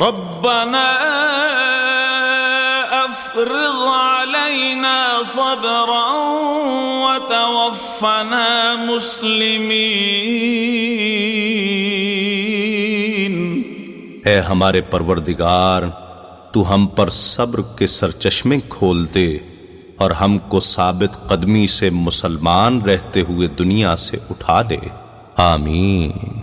ربنا افرغ علينا صبرا وتوفنا مسلمين. اے ہمارے پروردگار، تو ہم پر صبر کے سرچشمے کھول دے اور ہم کو ثابت قدمی سے مسلمان رہتے ہوئے دنیا سے اٹھا لے۔ آمین۔